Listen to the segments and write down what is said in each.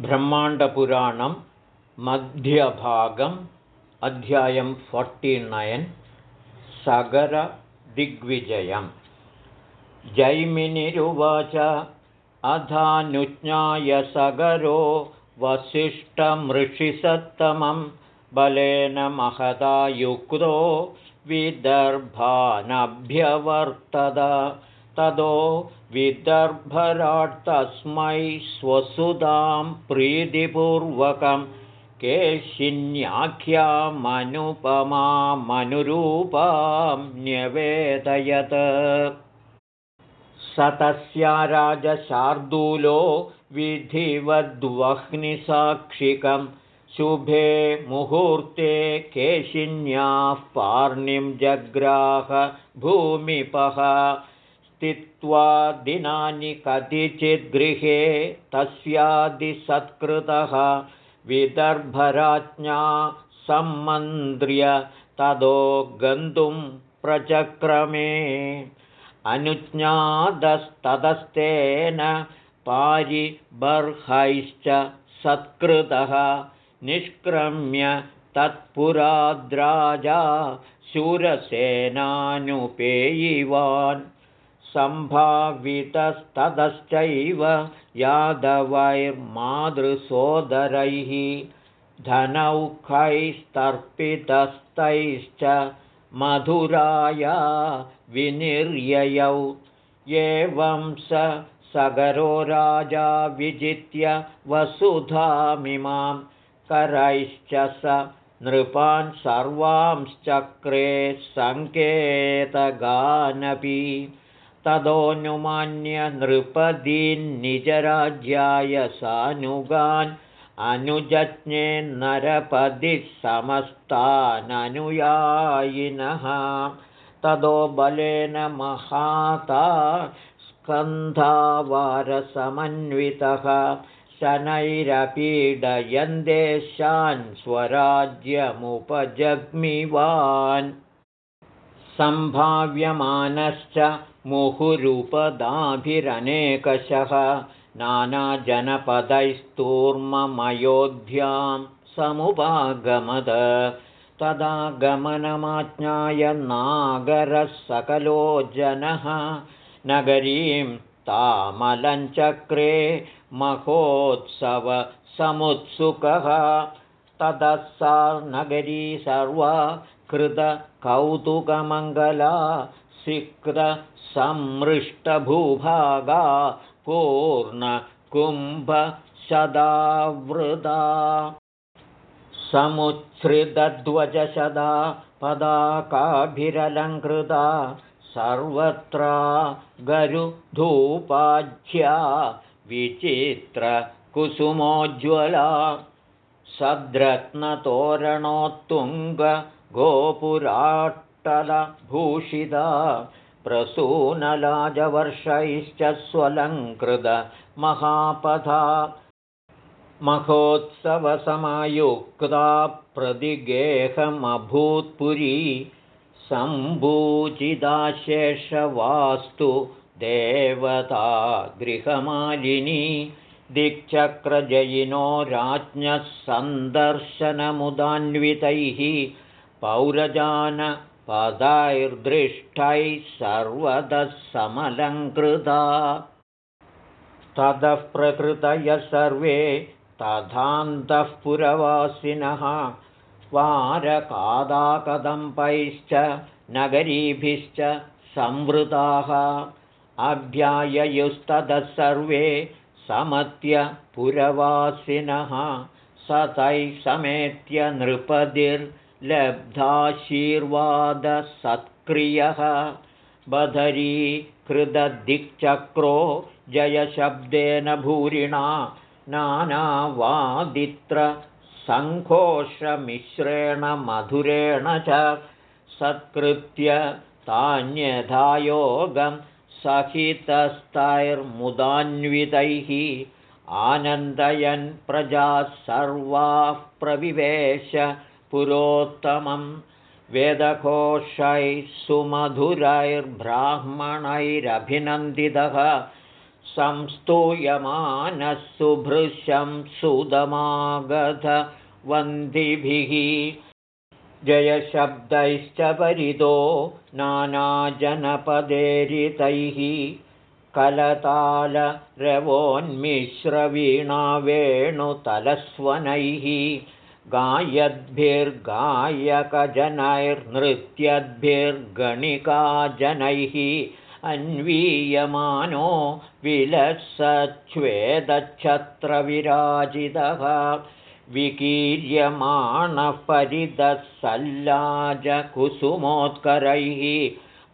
ब्रह्माण्डपुराणं मध्यभागम् अध्यायं फोर्टिनैन् सगरदिग्विजयम् जैमिनिरुवाच अधानुज्ञाय सगरो वसिष्ठमृषिसत्तमं बलेन महता युक्तो विदर्भानभ्यवर्तत ततो विदर्भराट् तस्मै स्वसुधां प्रीतिपूर्वकं केशिन्याख्यामनुपमामनुरूपां न्यवेदयत्। स तस्या राजशार्दूलो विधिवद्वह्निसाक्षिकं शुभे मुहूर्ते केशिन्याः पार्णिं जग्राह भूमिपः स्थित्वा दिनानि कतिचिद्गृहे तस्यादिसत्कृतः विदर्भराज्ञा सम्मन्त्र्य ततो गन्तुं प्रचक्रमे। अनुज्ञातस्ततस्तेन पारिबर्हैश्च सत्कृतः निष्क्रम्य तत्पुराद्राजा शूरसेनानुपेयिवान् सम्भावितस्ततश्चैव यादवैर्मातृसोदरैः धनौखैस्तर्पितस्तैश्च मधुराया विनिर्ययौ। एवं स सगरो राजा विजित्य वसुधामिमां करैश्च स नृपान् सर्वांश्चक्रे सङ्केतगानपि तदोऽनुमान्य नृपदीन्निजराज्याय सानुगान् अनुजज्ञे नरपदिः समस्ताननुयायिनः। तदो बलेन महाता स्कन्धावारसमन्वितः। शनैरपीडयन्देशान् स्वराज्यमुपजग्मिवान् सम्भाव्यमानश्च मुहुरुपदाभिरनेकशः नानाजनपदैस्तूर्ममयोध्यां समुपागमद। तदा गमनमाज्ञाय नागरः सकलो जनः। नगरीं तामलञ्चक्रे महोत्सवसमुत्सुकः। ततः सा नगरी सर्वा कृतकौतुकमङ्गला सिक्तसमृष्टभूभागा पूर्णकुम्भशदावृदा समुच्छ्रितध्वजशदा पदाकाभिरलङ्कृता सर्वत्रा गरुधूपाढ्या विचित्रकुसुमोज्ज्वला सद्रत्नतोरणोत्तुङ्गगोपुराट्टलभूषिता प्रसूनलाजवर्षैश्च स्वलङ्कृतमहापथा महोत्सवसमायुक्ता प्रतिगेहमभूत्पुरी सम्भूजिदाशेषवास्तु देवता गृहमालिनी दिक्चक्रजयिनो राज्ञः सन्दर्शनमुदान्वितैः पौरजानपदैर्दृष्टैः सर्वतः समलङ्कृता। ततः प्रकृतयः सर्वे तथान्तः पुरवासिनः। वारकादाकदम्बैश्च नगरीभिश्च संवृताः। अभ्याययुस्ततः सर्वे समत्यपुरवासिनः स तैः समेत्य नृपतिर्लब्धाशीर्वादसत्क्रियः बधरीकृतदिक्चक्रो जयशब्देन भूरिणा नानावादित्रसङ्घोषमिश्रेण मधुरेण च सत्कृत्य तान्यधायोगं सहितस्तैर्मुदान्वितैः आनन्दयन् प्रजाः सर्वाः प्रविवेश पुरोत्तमं वेदघोषैः सुमधुरैर्ब्राह्मणैरभिनन्दितः संस्तूयमानः सुभृशं सुदमागधवन्दिभिः जयशब्दैश्च परितो नानाजनपदेरितैः कलतालरवोन्मिश्रवीणावेणुतलस्वनैः गायद्भिर्गायकजनैर्नृत्यद्भिर्गणिकाजनैः अन्वीयमानो विलसच्छ्वेदच्छत्रविराजितः विकीर्यमाणः परिदस्सल्लाजकुसुमोत्करैः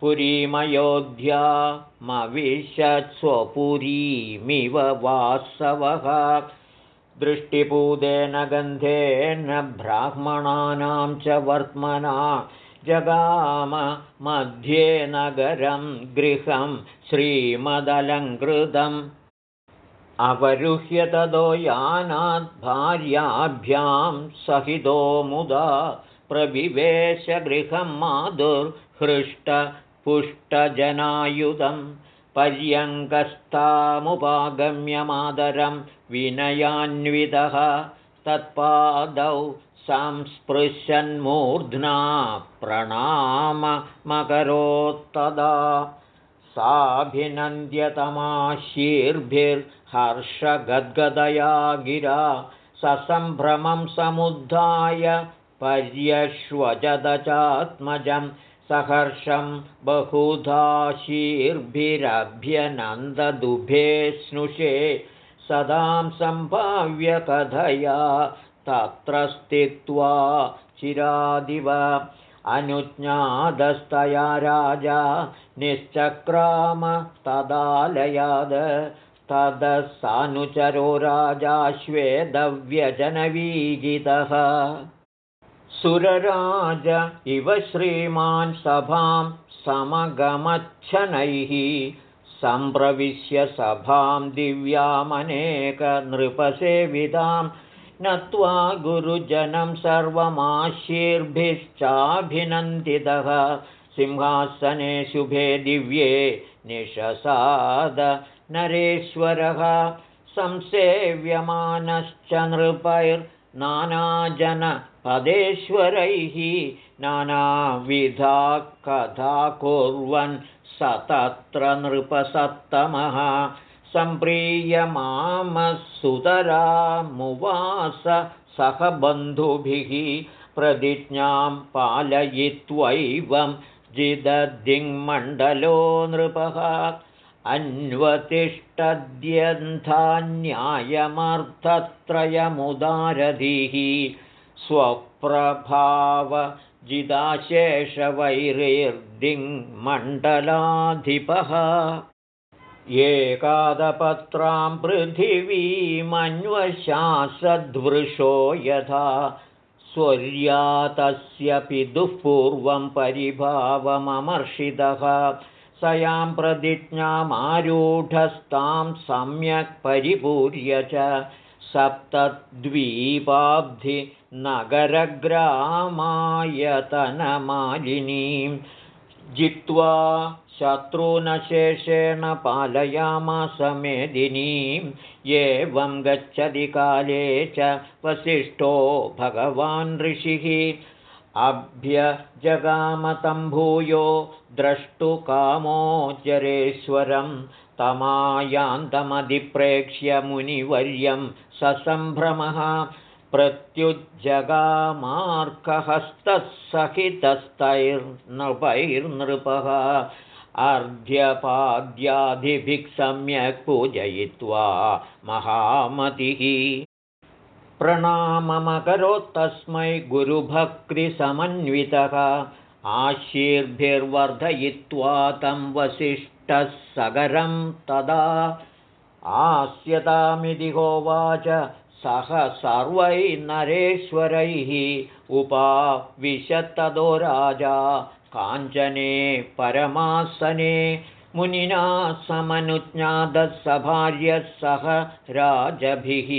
पुरीमयोध्यामविशत्स्वपुरीमिव वासवः दृष्टिपूतेन गन्धेन ब्राह्मणानां च वर्त्मना जगाम मध्ये नगरं गृहं श्रीमदलङ्कृतम्। अवरुह्य तदो भार्याभ्यां सहितो मुदा प्रविवेशगृहं माधुर्हृष्टपुष्टजनायुधम् पर्यङ्कस्तामुपागम्यमादरं विनयान्वितः तत्पादौ संस्पृशन्मूर्ध्ना प्रणाममकरोत्तदा साभिनन्द्यतमाशीर्भिर्हर्षगद्गदया गिरा ससम्भ्रमं समुद्धाय पर्यश्वजदचात्मजम् सहर्षं बहुधाशीर्भिरभ्यनन्ददुभे स्नुषे सदां सम्भाव्यकथया तत्र स्थित्वा चिरादिव अनुज्ञादस्तया राजा निश्चक्राम तदालयाद तदसानुचरो राजा श्वेदव्यजनवीजितः सुरराज इव श्रीमान् सभां समगमच्छनैः सम्प्रविश्य सभां दिव्यामनेकनृपसेवितां नत्वा गुरुजनं सर्वमाशीर्भिश्चाभिनन्दितः। सिंहासने शुभे दिव्ये निशसाद नरेश्वरः। संसेव्यमानश्च नृपैर्नानाजन पदेश्वरैः नानाविधा कथा कुर्वन् स तत्र नृपसत्तमः सम्प्रीयमामसुतरामुवास सह बन्धुभिः प्रतिज्ञां पालयित्वैवं जिदधिङ्मण्डलो नृपः। अन्वतिष्ठद्यन्थान्यायमर्थत्रयमुदारधिः स्वप्रभावजिदाशेषवैरेर्दिङ्मण्डलाधिपः एकादपत्रां पृथिवीमन्वशासद्वृषो यथा स्वर्या पितुः परिभावममर्षितः। स यां प्रतिज्ञामारूढस्तां सम्यक् परिपूर्य च सप्तद्वीपाब्धिनगरग्रामायतनमालिनीं जित्वा शत्रूनशेषेण पालयामासमेदिनीं एवं गच्छति काले च वसिष्ठो भगवान् ऋषिः। अभ्यजगामतम्भूयो द्रष्टुकामो जरेश्वरं तमायान्तमधिप्रेक्ष्य मुनिवर्यं ससम्भ्रमः प्रत्युज्जगामार्कहस्तः सहितस्तैर्नृपैर्नृपः अर्ध्यपाद्यादिभिः सम्यक् पूजयित्वा महामतिः प्रणाममकरोत्तस्मै गुरुभक्तिसमन्वितः आशीर्भिर्वर्धयित्वा तं वसिष्ठः सगरं तदा आस्यतामिति होवाच सह सर्वैर्नरेश्वरैः उपाविशत्तदो राजा काञ्चने परमासने मुनिना समनुज्ञातः सभार्यः सह राजभिः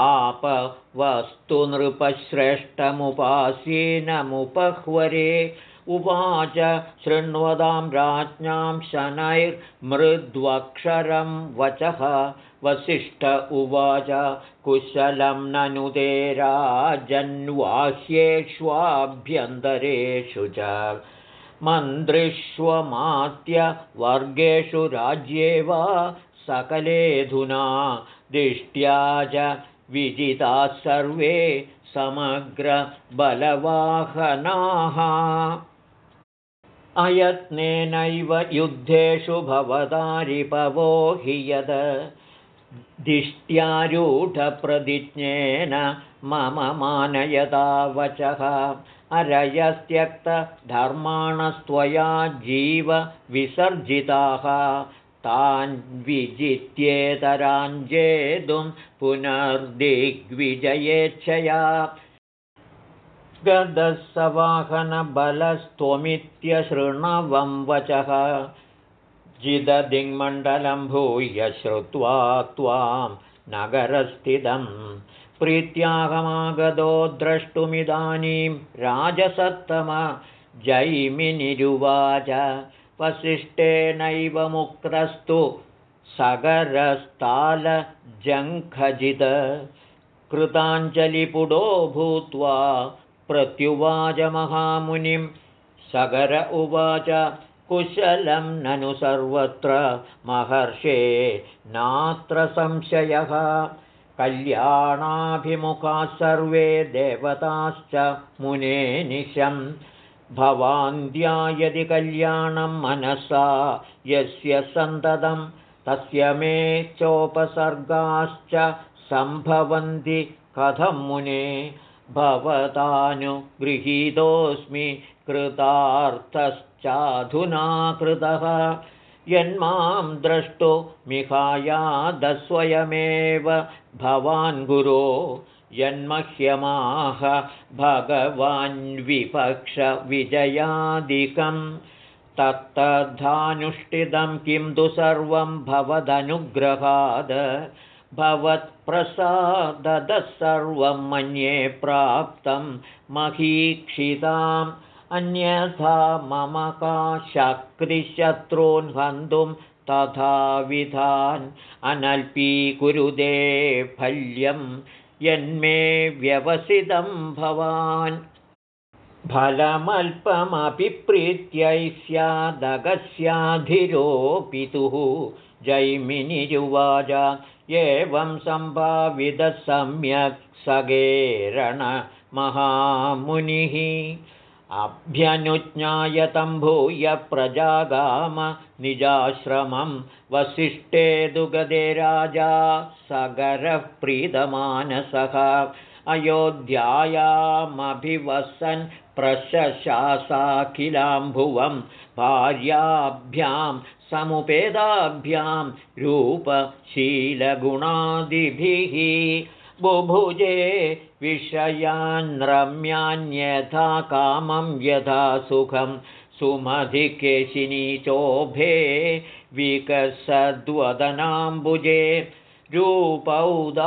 आपवस्तु नृपश्रेष्ठमुपासीनमुपह्वरे उवाच शृण्वतां राज्ञां शनैर्मृद्वक्षरं वचः। वसिष्ठ उवाच कुशलं ननुते राजन्वाह्येष्वाभ्यन्तरेषु च। मन्त्रिष्वमात्यवर्गेषु राज्ये वा सकलेऽधुना दिष्ट्या च विजिताः सर्वे समग्रबलवाहनाः अयत्नेनैव युद्धेषु भवतारिपवो हि यद दिष्ट्यारूढप्रतिज्ञेन मम मानयता वचः अरयस्त्यक्तधर्माणस्त्वया जीवविसर्जिताः तान् विजित्येतराञ्जेतुं पुनर्दिग्विजयेच्छया गदस्सवाहनबलस्त्वमित्यशृणवं वचः। जिददिङ्मण्डलं भूय श्रुत्वा त्वां नगरस्थितं। प्रीत्याहमागतो द्रष्टुमिदानीं राजसत्तम जैमिनिरुवाच। वसिष्ठेनैव मुक्तस्तु सगरस्तालजङ्खजिद कृताञ्जलिपुडो भूत्वा प्रत्युवाचमहामुनिं सगर उवाच कुशलं ननु सर्वत्र। महर्षे नात्र संशयः कल्याणाभिमुखाः सर्वे देवताश्च मुने निशम् भवान्द्या यदि कल्याणं मनसा यस्य सन्ततं तस्य मे चोपसर्गाश्च सम्भवन्ति कथं मुने भवतानुगृहीतोऽस्मि कृतार्थश्चाधुना कृतः यन्मां द्रष्टुमिहायादस्वयमेव भवान् गुरो यन्मह्यमाह भगवान्विपक्षविजयादिकं। तत्तद्धानुष्ठितं किं तु सर्वं भवदनुग्रहाद भवत्प्रसादतः सर्वं मन्ये प्राप्तं महीक्षिताम् अन्यथा मम का शक्तिशत्रून् हन्तुं तथाविधान् अनल्पीकुरुदे फल्यम् यन्मे व्यवसितं भवान्। फलमल्पमपि प्रीत्यै स्यादगस्याधिरोपितुः जैमिनिरुवाच एवं सम्भावितः सम्यक् सगेरणमहामुनिः अभ्यनुज्ञायतं भूय प्रजागाम निजाश्रमं वसिष्ठे दुगदे राजा सगरः प्रीतमानसः अयोध्यायामभिवसन् प्रशशासाखिलाम्भुवं भार्याभ्यां समुपेदाभ्यां रूपशीलगुणादिभिः बुभुजे विषयान्रम्यान्यथा कामं यथा सुखं सुमधिकेशिनी चोभे विकसद्वदनाम्बुजे रूपौदार्यगुणोपेदे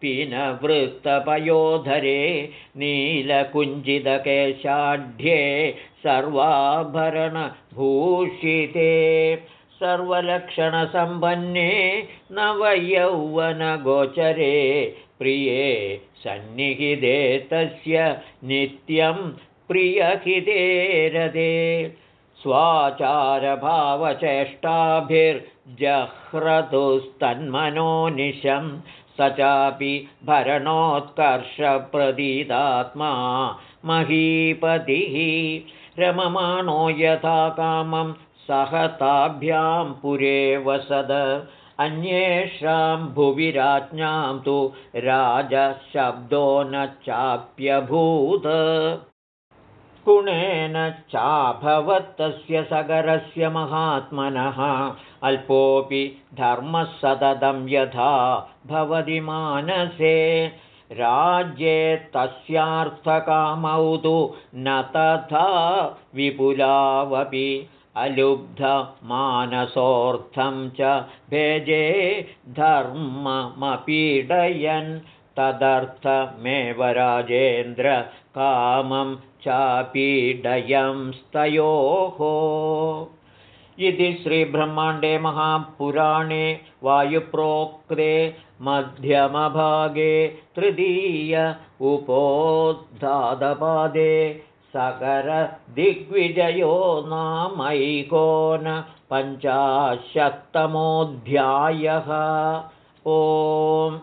पिनवृत्तपयोधरे नीलकुञ्जितकेशाढ्ये सर्वाभरणभूषिते सर्वलक्षणसम्पन्ने नवयौवनगोचरे प्रिये सन्निहिते तस्य नित्यं प्रियहितेरदे स्वाचारभावचेष्टाभिर्जह्रतुस्तन्मनोनिशं स चापि भरणोत्कर्षप्रदीतात्मा महीपतिः रममाणो यथा कामं सह ताभ्यां पुरे वसद अन्येषां भुवि राज्ञां तु राजशब्दो न चाप्यभूत् गुणेन चाभवत्तस्य सगरस्य महात्मनः। अल्पोऽपि धर्मः सततं यथा भवति मानसे। राज्ये तस्यार्थकामौ तु न तथा विपुलावपि। अलुब्धमानसोऽर्थं च भेजे धर्ममपीडयन् तदर्थमेव राजेन्द्र कामं चापीडयंस्तयोः इति श्रीब्रह्माण्डे महापुराणे वायुप्रोक्ते मध्यमभागे तृतीय उपोद्धादपादे सकरदिग्विजयो नामैकोनपञ्चाशत्तमोऽध्यायः ओम्